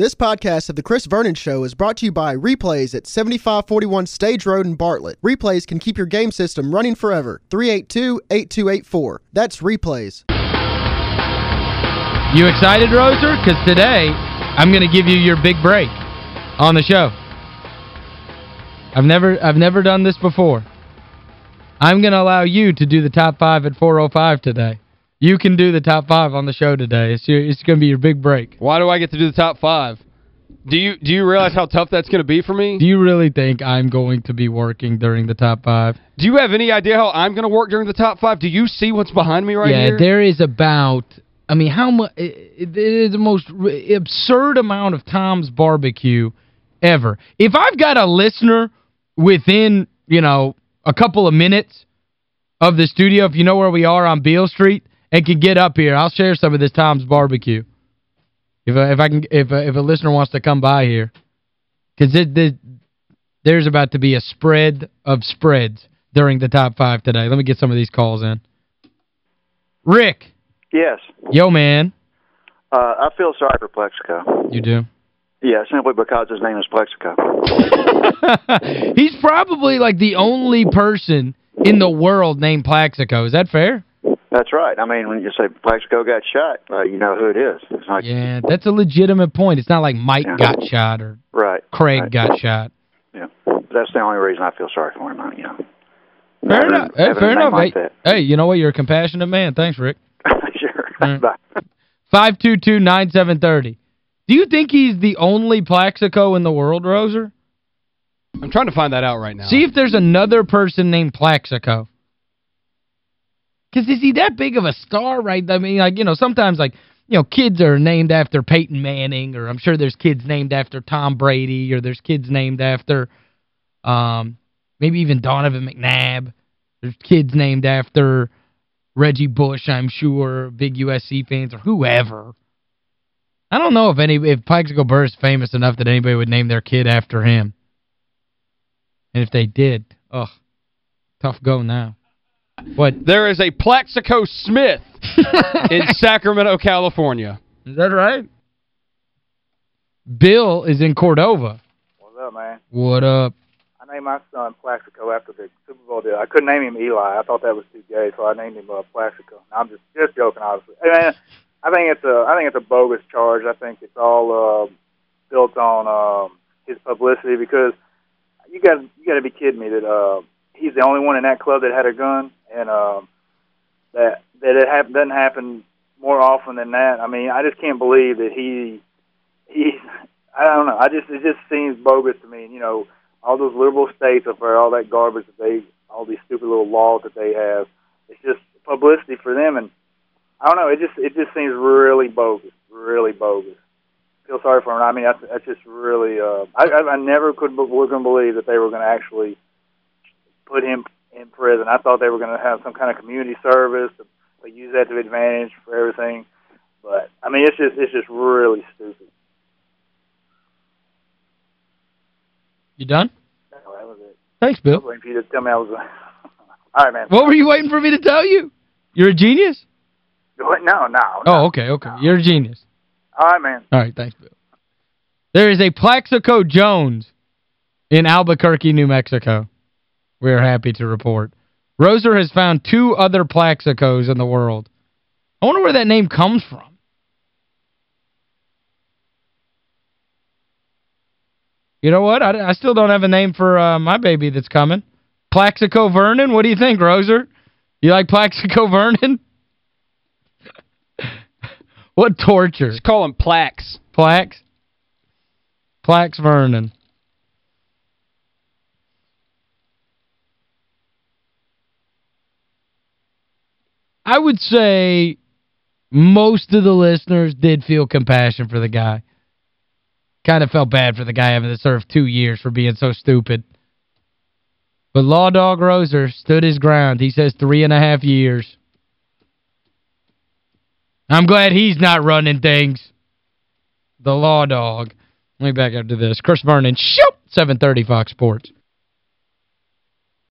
This podcast of The Chris Vernon Show is brought to you by Replays at 7541 Stage Road in Bartlett. Replays can keep your game system running forever. 382-8284. That's Replays. You excited, Roser? Because today, I'm going to give you your big break on the show. I've never I've never done this before. I'm going to allow you to do the top five at 405 today. You can do the top five on the show today. It's, your, it's going to be your big break. Why do I get to do the top five? Do you do you realize how tough that's going to be for me? Do you really think I'm going to be working during the top five? Do you have any idea how I'm going to work during the top five? Do you see what's behind me right yeah, here? Yeah, there is about, I mean, how much, it, it is the most absurd amount of Tom's Barbecue ever. If I've got a listener within, you know, a couple of minutes of the studio, if you know where we are on Beale Street, and can get up here, I'll share some of this Tom's Barbecue. If I, if I can if a, if a listener wants to come by here. Because it, there's about to be a spread of spreads during the top five today. Let me get some of these calls in. Rick. Yes. Yo, man. Uh, I feel sorry for Plexico. You do? Yeah, simply because his name is Plexico. He's probably like the only person in the world named Plexico. Is that fair? That's right. I mean, when you say Plaxico got shot, uh, you know who it is. It's not, yeah, that's a legitimate point. It's not like Mike yeah. got shot or right. Craig right. got shot. Yeah, that's the only reason I feel sorry for him. You know. Fair enough. Hey, fair enough. Like hey, hey, you know what? You're a compassionate man. Thanks, Rick. sure. Right. Bye. 522-9730. Do you think he's the only Plaxico in the world, Roser? I'm trying to find that out right now. See if there's another person named Plaxico. Because is he that big of a star, right? I mean, like, you know, sometimes, like, you know, kids are named after Peyton Manning, or I'm sure there's kids named after Tom Brady, or there's kids named after um, maybe even Donovan McNabb. There's kids named after Reggie Bush, I'm sure, big USC fans, or whoever. I don't know if any if Plaxico Burress is famous enough that anybody would name their kid after him. And if they did, ugh, tough go now. What? There is a Plaxico Smith in Sacramento, California. Is that right? Bill is in Cordova. What's up, man? What up? I named my son Plaxico after the Super Bowl deal. I couldn't name him Eli. I thought that was too gay, so I named him uh, Plaxico. No, I'm just just joking, obviously. Hey, man, I think it's a I think it's a bogus charge. I think it's all uh, built on um, his publicity because you got you got to be kidding me that uh, he's the only one in that club that had a gun, and um, that that it ha- doesn't happen more often than that. I mean, I just can't believe that he he. I don't know. I just it just seems bogus to me. You know, all those liberal states up there, all that garbage that they, all these stupid little laws that they have. It's just publicity for them, and I don't know. It just it just seems really bogus, really bogus. Feel sorry for him. I mean, that's that's just really. Uh, I I never could was going to believe that they were going to actually put him in prison. I thought they were going to have some kind of community service, to use that to advantage for everything. But I mean, it's just it's just really stupid. You done? No, that was it. Thanks, I Bill. was waiting for you to tell me I was. All right, man. What were you waiting for me to tell you? You're a genius? What? No, no. no. Oh, okay, okay. You're a genius. All right, man. All right, thanks, Bill. There is a Plaxico Jones in Albuquerque, New Mexico. We're happy to report. Roser has found two other Plaxicos in the world. I wonder where that name comes from. You know what? I, I still don't have a name for uh, my baby that's coming. Plaxico Vernon? What do you think, Roser? You like Plaxico Vernon? what torture? Just call him Plax. Plax? Plax Vernon. I would say most of the listeners did feel compassion for the guy. Kind of felt bad for the guy having to serve two years for being so stupid. But Law Dog Roser stood his ground. He says three and a half years. I'm glad he's not running things. The Law Dog. Let me back up to this. Chris Vernon, shoot! 730 Fox Sports.